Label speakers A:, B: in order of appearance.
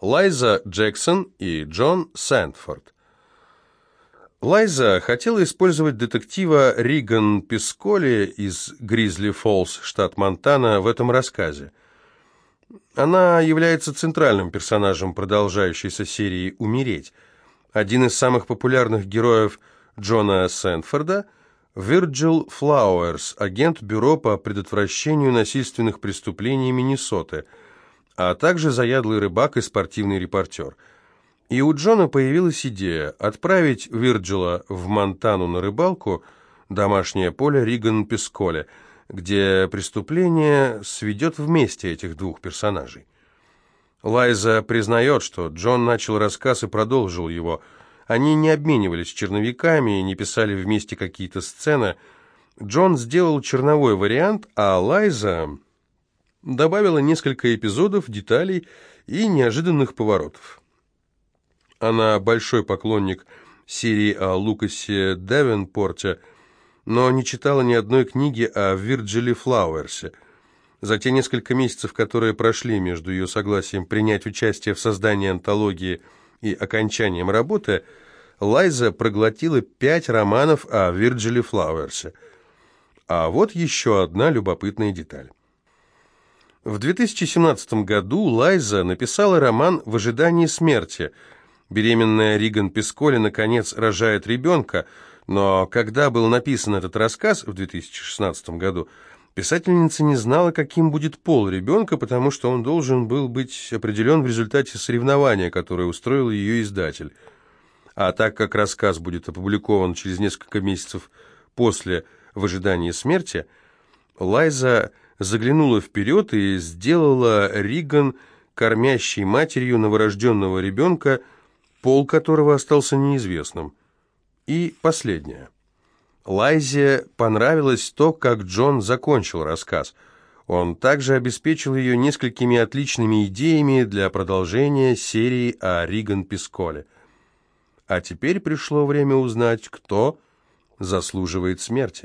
A: Лайза Джексон и Джон Сэндфорд. Лайза хотела использовать детектива Риган Писколи из Гризли Фоллс, штат Монтана, в этом рассказе. Она является центральным персонажем продолжающейся серии «Умереть». Один из самых популярных героев Джона Сэнфорда – Вирджил Флауэрс, агент Бюро по предотвращению насильственных преступлений Миннесоты, а также заядлый рыбак и спортивный репортер. И у Джона появилась идея отправить Вирджила в Монтану на рыбалку, домашнее поле Риган-Песколе – где преступление сведет вместе этих двух персонажей. Лайза признает, что Джон начал рассказ и продолжил его. Они не обменивались черновиками и не писали вместе какие-то сцены. Джон сделал черновой вариант, а Лайза добавила несколько эпизодов, деталей и неожиданных поворотов. Она большой поклонник серии о Лукасе Девенпорте – но не читала ни одной книги о Вирджиле Флауэрсе. За те несколько месяцев, которые прошли между ее согласием принять участие в создании антологии и окончанием работы, Лайза проглотила пять романов о Вирджиле Флауэрсе. А вот еще одна любопытная деталь. В 2017 году Лайза написала роман «В ожидании смерти». Беременная Риган Песколи, наконец, рожает ребенка – но когда был написан этот рассказ в 2016 году, писательница не знала, каким будет пол ребенка, потому что он должен был быть определен в результате соревнования, которое устроил ее издатель. А так как рассказ будет опубликован через несколько месяцев после «В ожидании смерти», Лайза заглянула вперед и сделала Риган кормящей матерью новорожденного ребенка, пол которого остался неизвестным. И последнее. Лайзе понравилось то, как Джон закончил рассказ. Он также обеспечил ее несколькими отличными идеями для продолжения серии о Риган Писколе. А теперь пришло время узнать, кто заслуживает смерти.